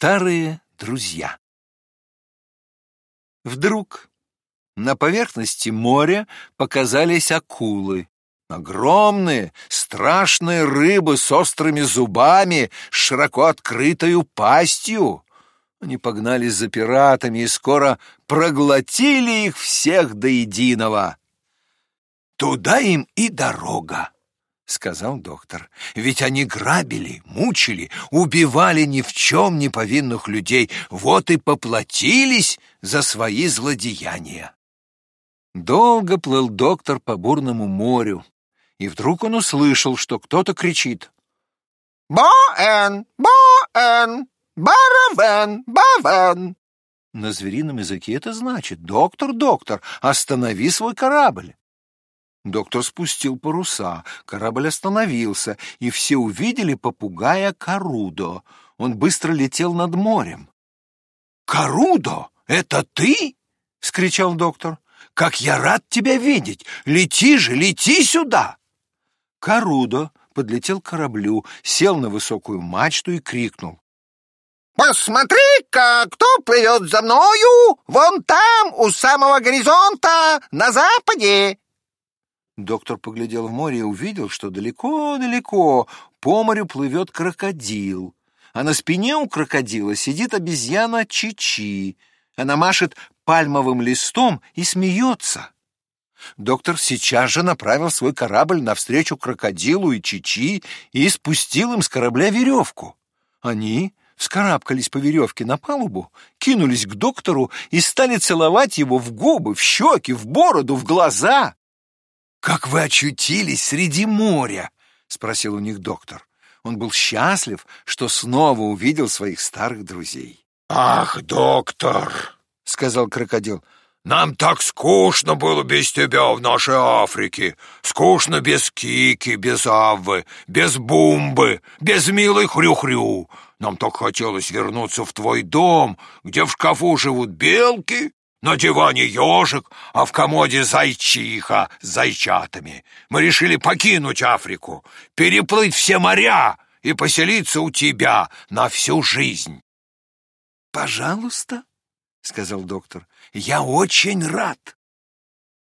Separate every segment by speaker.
Speaker 1: Старые друзья. Вдруг на поверхности моря показались акулы. Огромные, страшные рыбы с острыми зубами, с широко открытою пастью. Они погнались за пиратами и скоро проглотили их всех до единого. Туда им и дорога. — сказал доктор. «Ведь они грабили, мучили, убивали ни в чем не повинных людей, вот и поплатились за свои злодеяния». Долго плыл доктор по бурному морю, и вдруг он услышал, что кто-то кричит.
Speaker 2: «Боэн! Боэн! Баравен! Бавен!»
Speaker 1: На зверином языке это значит «Доктор, доктор, останови свой корабль!» Доктор спустил паруса, корабль остановился, и все увидели попугая Карудо. Он быстро летел над морем. «Карудо, это ты?» — скричал доктор. «Как я рад тебя видеть! Лети же, лети сюда!» Карудо подлетел к кораблю, сел на высокую мачту и крикнул.
Speaker 2: «Посмотри-ка, кто плывет за мною! Вон там, у самого горизонта, на западе!»
Speaker 1: Доктор поглядел в море и увидел, что далеко-далеко по морю плывет крокодил, а на спине у крокодила сидит обезьяна Чичи. Она машет пальмовым листом и смеется. Доктор сейчас же направил свой корабль навстречу крокодилу и Чичи и спустил им с корабля веревку. Они вскарабкались по веревке на палубу, кинулись к доктору и стали целовать его в губы, в щеки, в бороду, в глаза. «Как вы очутились среди моря?» — спросил у них доктор. Он был счастлив, что снова увидел своих старых друзей.
Speaker 3: «Ах, доктор!» — сказал крокодил. «Нам так скучно было без тебя в нашей Африке. Скучно без Кики, без Аввы, без Бумбы, без милой Хрю-Хрю. Нам так хотелось вернуться в твой дом, где в шкафу живут белки, на диване ежик, а в комоде зайчиха с зайчатами. Мы решили покинуть Африку, переплыть все моря и поселиться у тебя на всю жизнь.
Speaker 1: — Пожалуйста, — сказал доктор, — я очень рад.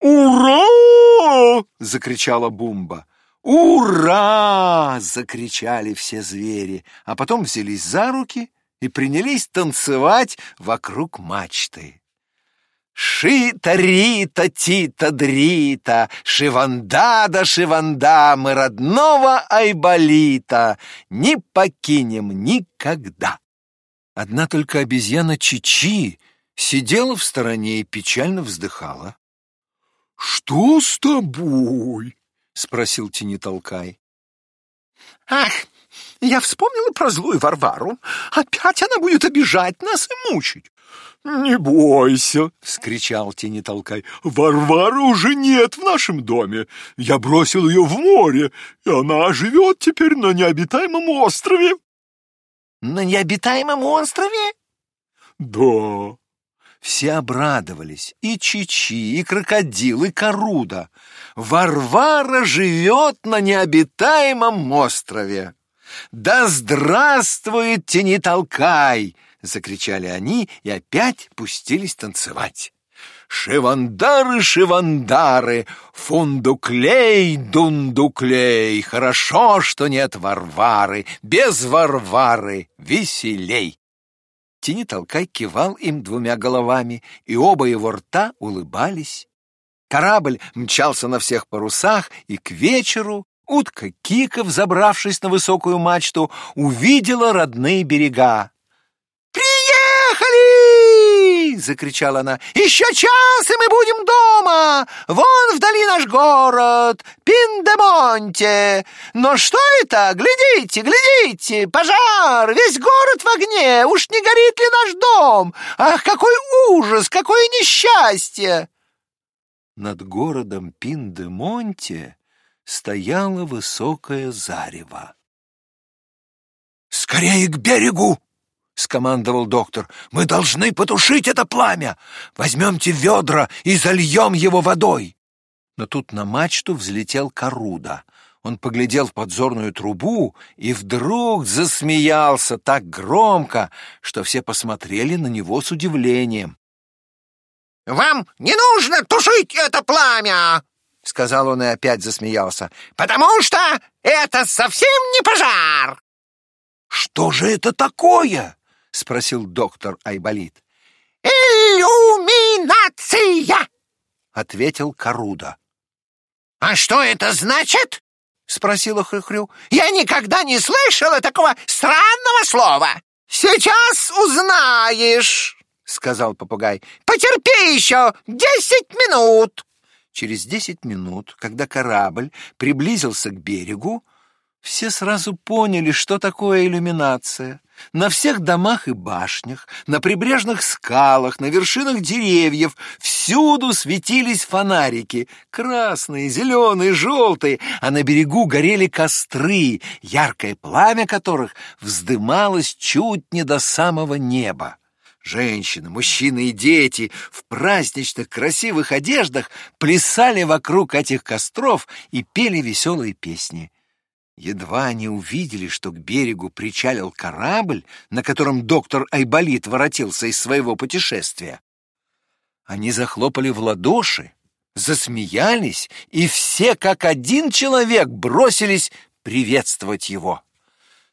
Speaker 2: «Ура!»
Speaker 1: — закричала Бумба. «Ура!» — закричали все звери, а потом взялись за руки и принялись танцевать вокруг мачты. Шита-рита-тита-дрита, Шиванда-да Шиванда, мы родного Айболита не покинем никогда. Одна только обезьяна Чичи сидела в стороне и печально вздыхала.
Speaker 3: — Что с тобой? — спросил Тинитолкай.
Speaker 2: — Ах, я вспомнила про злую Варвару. Опять она будет обижать нас и мучить.
Speaker 3: «Не бойся!» — скричал Тени Толкай. «Варвары уже нет в нашем доме. Я бросил ее в море, и она живет теперь на необитаемом острове».
Speaker 2: «На необитаемом острове?»
Speaker 3: «Да».
Speaker 1: Все обрадовались, и Чичи, и Крокодил, и Коруда. Варвара живет на необитаемом острове. «Да здравствует Тени Толкай!» закричали они и опять пустились танцевать. Шивандары, шивандары, фундуклей, дундуклей, хорошо, что нет Варвары, без Варвары веселей. Тени толкай кивал им двумя головами, и оба его рта улыбались. Корабль мчался на всех парусах, и к вечеру утка Кика, взобравшись на высокую мачту, увидела родные берега.
Speaker 2: «Приехали!» — закричала она. «Еще час, и мы будем дома! Вон вдали наш город, Пиндемонте! Но что это? Глядите, глядите! Пожар! Весь город в огне! Уж не горит ли наш дом? Ах, какой ужас, какое несчастье!»
Speaker 1: Над городом Пиндемонте стояло высокое зарево. «Скорее к берегу!» — скомандовал доктор. «Мы должны потушить это пламя! Возьмемте ведра и зальем его водой!» Но тут на мачту взлетел Коруда. Он поглядел в подзорную трубу и вдруг засмеялся так громко, что все посмотрели на него с удивлением.
Speaker 2: «Вам не нужно тушить это пламя!» — сказал он и опять засмеялся. «Потому что это совсем не пожар!»
Speaker 1: «Что же это такое?» — спросил доктор Айболит.
Speaker 2: «Иллюминация!»
Speaker 1: — ответил Каруда.
Speaker 2: «А что это значит?» — спросила Хрюхрю. «Я никогда не слышала такого странного слова!» «Сейчас узнаешь!» — сказал попугай. «Потерпи еще десять минут!»
Speaker 1: Через десять минут, когда корабль приблизился к берегу, все сразу поняли, что такое иллюминация. На всех домах и башнях, на прибрежных скалах, на вершинах деревьев всюду светились фонарики, красные, зеленые, желтые, а на берегу горели костры, яркое пламя которых вздымалось чуть не до самого неба. Женщины, мужчины и дети в праздничных красивых одеждах плясали вокруг этих костров и пели веселые песни. Едва они увидели, что к берегу причалил корабль, на котором доктор Айболит воротился из своего путешествия. Они захлопали в ладоши, засмеялись, и все как один человек бросились приветствовать его.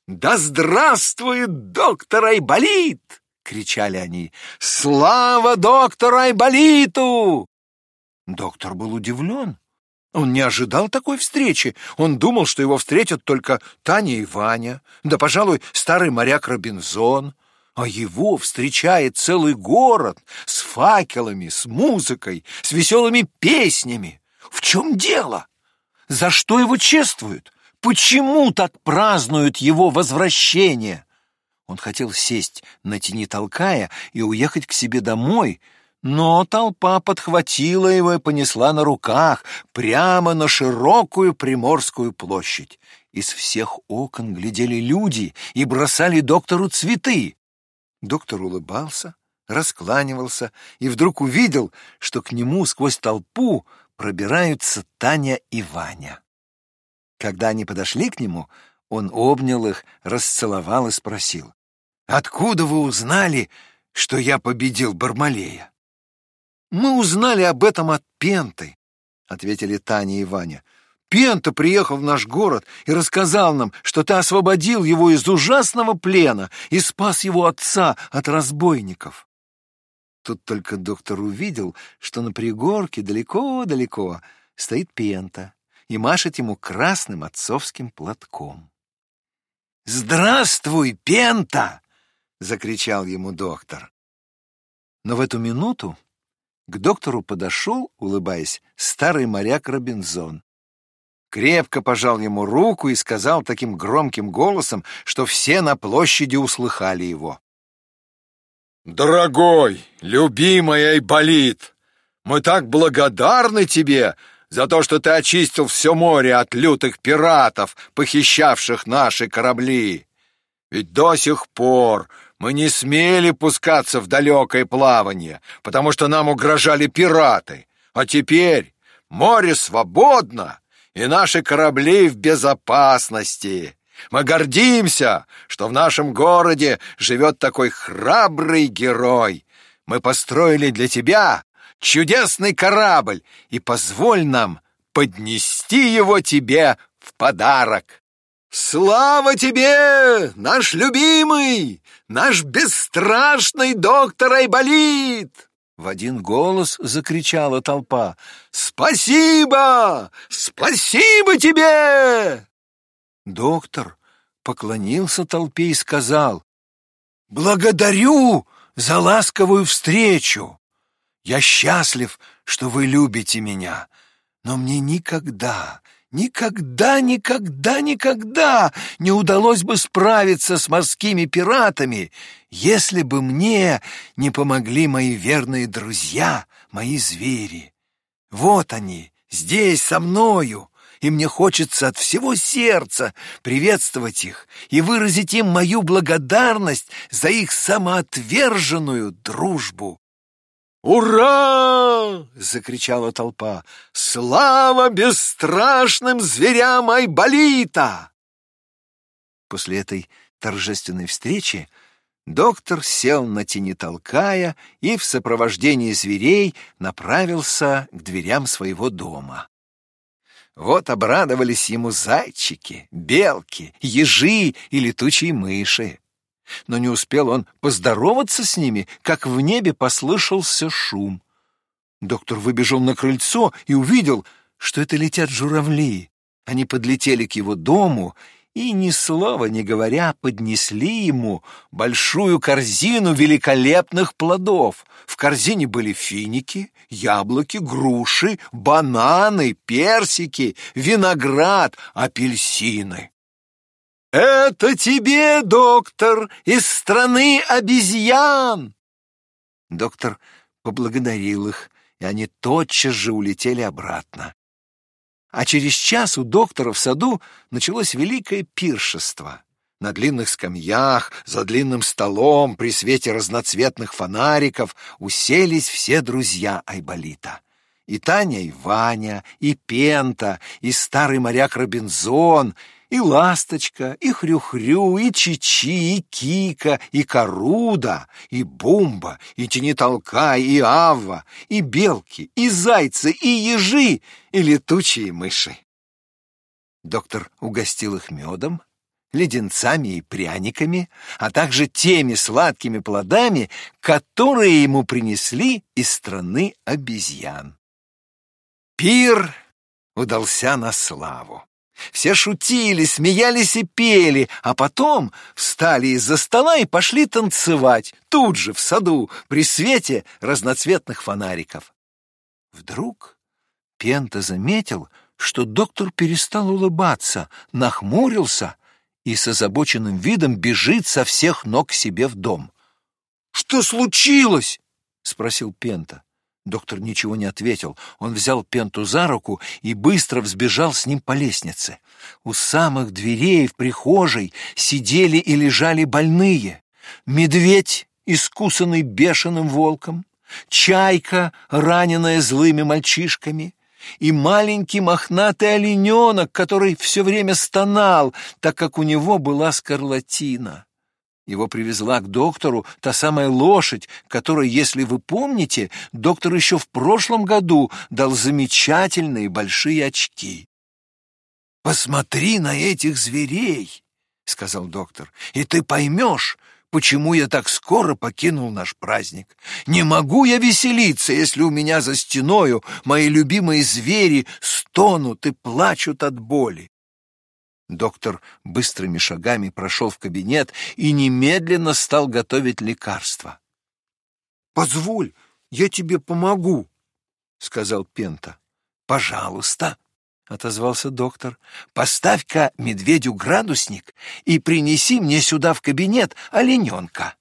Speaker 1: «Да здравствует доктор Айболит!» — кричали они. «Слава доктору Айболиту!» Доктор был удивлен. Он не ожидал такой встречи. Он думал, что его встретят только Таня и Ваня, да, пожалуй, старый моряк Робинзон. А его встречает целый город с факелами, с музыкой, с веселыми песнями. В чем дело? За что его чествуют? Почему так празднуют его возвращение? Он хотел сесть на тени толкая и уехать к себе домой, но толпа подхватила его и понесла на руках прямо на широкую Приморскую площадь. Из всех окон глядели люди и бросали доктору цветы. Доктор улыбался, раскланивался и вдруг увидел, что к нему сквозь толпу пробираются Таня и Ваня. Когда они подошли к нему, он обнял их, расцеловал и спросил, «Откуда вы узнали, что я победил Бармалея?» «Мы узнали об этом от Пенты», — ответили Таня и Ваня. «Пента приехал в наш город и рассказал нам, что ты освободил его из ужасного плена и спас его отца от разбойников». Тут только доктор увидел, что на пригорке далеко-далеко стоит Пента и машет ему красным отцовским платком. «Здравствуй, Пента!» — закричал ему доктор. Но в эту минуту к доктору подошел, улыбаясь, старый моряк Робинзон. Крепко пожал ему руку и сказал таким громким голосом, что все на площади услыхали его.
Speaker 3: «Дорогой, любимый Айболит, мы так благодарны тебе за то, что ты очистил все море от лютых пиратов, похищавших наши корабли. Ведь до сих пор мы не смели пускаться в далекое плавание, потому что нам угрожали пираты. А теперь море свободно, и наши корабли в безопасности. Мы гордимся, что в нашем городе живет такой храбрый герой. Мы построили для тебя чудесный корабль, и позволь нам поднести его тебе в подарок. Слава тебе, наш любимый, наш бесстрашный доктор Айболит!» В один голос закричала толпа. «Спасибо! Спасибо тебе!» Доктор поклонился толпе и сказал, «Благодарю за ласковую встречу. Я счастлив, что вы любите меня, но мне никогда, Никогда, никогда, никогда не удалось бы справиться с морскими пиратами, если бы мне не помогли мои верные друзья, мои звери. Вот они, здесь, со мною, и мне хочется от всего сердца приветствовать их и выразить им мою благодарность за их самоотверженную дружбу.
Speaker 1: «Ура!» — закричала толпа. «Слава бесстрашным зверям Айболита!» После этой торжественной встречи доктор сел на тени толкая и в сопровождении зверей направился к дверям своего дома. Вот обрадовались ему зайчики, белки, ежи и летучие мыши. Но не успел он поздороваться с ними, как в небе послышался шум. Доктор выбежал на крыльцо и увидел, что это летят журавли. Они подлетели к его дому и, ни слова не говоря, поднесли ему большую корзину великолепных плодов. В корзине были финики, яблоки, груши, бананы, персики, виноград, апельсины. «Это тебе, доктор, из страны обезьян!» Доктор поблагодарил их, и они тотчас же улетели обратно. А через час у доктора в саду началось великое пиршество. На длинных скамьях, за длинным столом, при свете разноцветных фонариков уселись все друзья Айболита. И Таня, и Ваня, и Пента, и старый моряк Робинзон, и Ласточка, и Хрю-Хрю, и Чичи, и Кика, и Коруда, и Бумба, и Тенитолка, и Авва, и Белки, и Зайцы, и Ежи, и Летучие мыши. Доктор угостил их медом, леденцами и пряниками, а также теми сладкими плодами, которые ему принесли из страны обезьян. Пир удался на славу. Все шутили, смеялись и пели, а потом встали из-за стола и пошли танцевать, тут же, в саду, при свете разноцветных фонариков. Вдруг Пента заметил, что доктор перестал улыбаться, нахмурился и с озабоченным видом бежит со всех ног к себе в дом. «Что случилось?» — спросил Пента. Доктор ничего не ответил. Он взял Пенту за руку и быстро взбежал с ним по лестнице. У самых дверей в прихожей сидели и лежали больные. Медведь, искусанный бешеным волком, чайка, раненая злыми мальчишками, и маленький мохнатый олененок, который все время стонал, так как у него была скарлатина. Его привезла к доктору та самая лошадь, которой, если вы помните, доктор еще в прошлом году дал замечательные большие очки. «Посмотри на этих зверей», — сказал доктор, — «и ты поймешь, почему я так скоро покинул наш праздник. Не могу я веселиться, если у меня за стеною мои любимые звери стонут и плачут от боли. Доктор быстрыми шагами прошел в кабинет и немедленно стал готовить лекарства. «Позволь, я тебе помогу», — сказал Пента. «Пожалуйста», — отозвался доктор. «Поставь-ка медведю градусник и принеси мне сюда в кабинет олененка.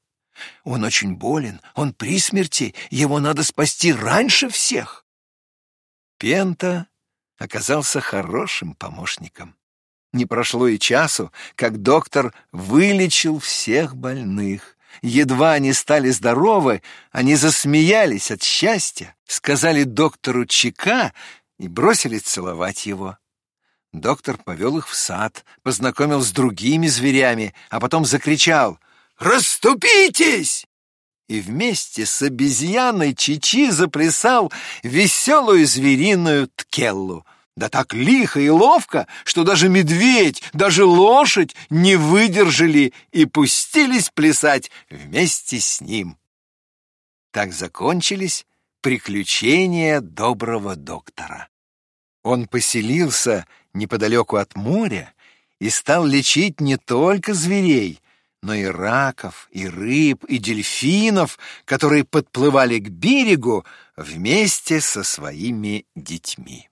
Speaker 1: Он очень болен, он при смерти, его надо спасти раньше всех». Пента оказался хорошим помощником. Не прошло и часу, как доктор вылечил всех больных. Едва они стали здоровы, они засмеялись от счастья, сказали доктору Чека и бросили целовать его. Доктор повел их в сад, познакомил с другими зверями, а потом закричал «Раступитесь!» И вместе с обезьяной Чичи заплясал веселую звериную ткеллу — да так лихо и ловко, что даже медведь, даже лошадь не выдержали и пустились плясать вместе с ним. Так закончились приключения доброго доктора. Он поселился неподалеку от моря и стал лечить не только зверей, но и раков, и рыб, и дельфинов, которые подплывали к берегу вместе со своими детьми.